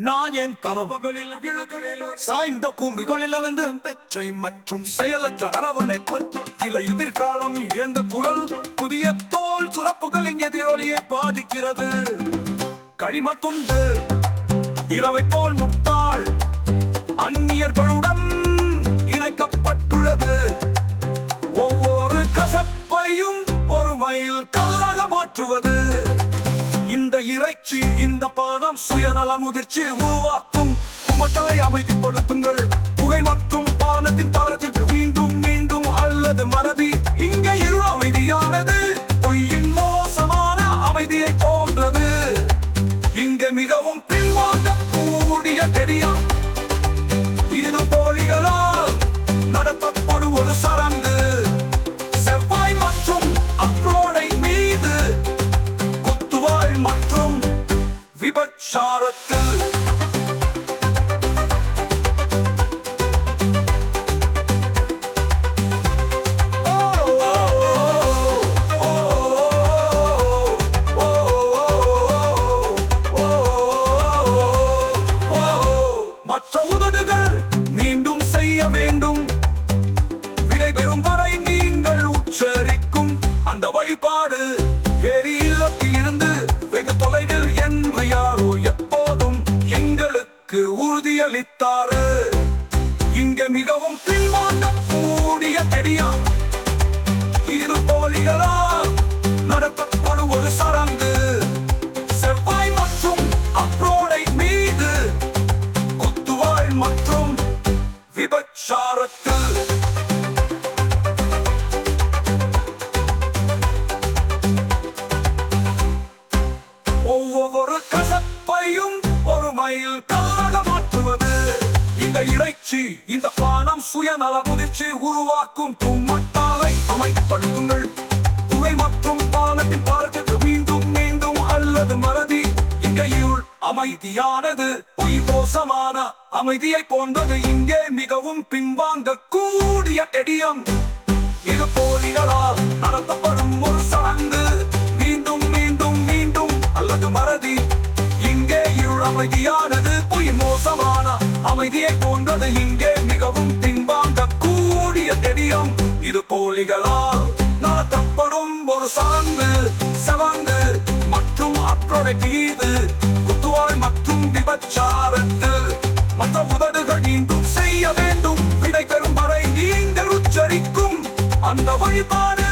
நான் என் கனவுகளில் சாய்ந்த பூமிகளில் இருந்து பெற்றை மற்றும் செயலற்ற அரவணை இலை எதிர்காலம் இழந்த குரல் புதிய தோல் சுரப்புகளின் எதிரொலியை பாதிக்கிறது. களிம துண்டு இரவை போல் முட்டாள் அந்நியர்களுடன் இணைக்கப்பட்டுள்ளது. ஒவ்வொரு கசப்பையும் ஒரு மயில் கல்லாக மாற்றுவது. சுயநல முதிர்ச்சி உருவாக்கும் மக்களை அமைதிப்படுத்துங்கள் புகை மற்றும் பானத்தின் தரத்திற்கு மீண்டும் மீண்டும் அல்லது மறதி. இங்கே இரு அமைதியானது. பொய்யின் மோசமான அமைதியை போன்றது. இங்கே மிகவும் பின்வாங்க கூடிய தெரியும் இது போலிகளால் நடத்தப்படும் ஒரு சடங்கு மற்ற உதடுகள் மீண்டும் செய்ய வேண்டும். விடைபெறும் வரை நீங்கள் உச்சரிக்கும். அந்த வழிபாடு வேறு மிகவும் பின்வாங்க கூடிய தெரியும் இரு போலிகளால் நடத்தப்படும் ஒரு சடங்கு. செவ்வாய் மற்றும் அப்ரோடை மீது குத்துவாள் மற்றும் விபச்சாரத்தில் ஒவ்வொரு கசப்பையும் ஒரு மைல் கல்லாக மாற்றுவது. இந்த இடை இறைச்சி இந்த பானம் சுயநல முதிர்ச்சி உருவாக்கும் தும்மட்டாலை அமைப்படுத்துங்கள் துணை மற்றும் பானத்தின் பாரத்திற்கு மீண்டும் மீண்டும் அல்லது மறதி. இங்கையுள் அமைதியானது பொய் மோசமான அமைதியை போன்றது. இங்கே மிகவும் பின்வாங்க கூடிய எடியம். இது போலிகளால் நடத்தப்படும் ஒரு சடங்கு. மீண்டும் மீண்டும் மீண்டும் அல்லது மறதி. இங்கே இருள் அமைதியானது பொய் மோசமான அமைதியை போன்றது இங்கே மிகவும் பின்வாங்க கூடிய தெரியும் இது போலிகளால் நடத்தப்படும் ஒரு சடங்கு சவங்கு மற்றும் அற்றொடை மீது குத்துவாய் மற்றும் விபச்சாரத்தில் மற்ற உதடுகள் மீண்டும் செய்ய வேண்டும். விடை பெறும் வரை நீங்கள் உச்சரிக்கும் அந்த வழிபாடு.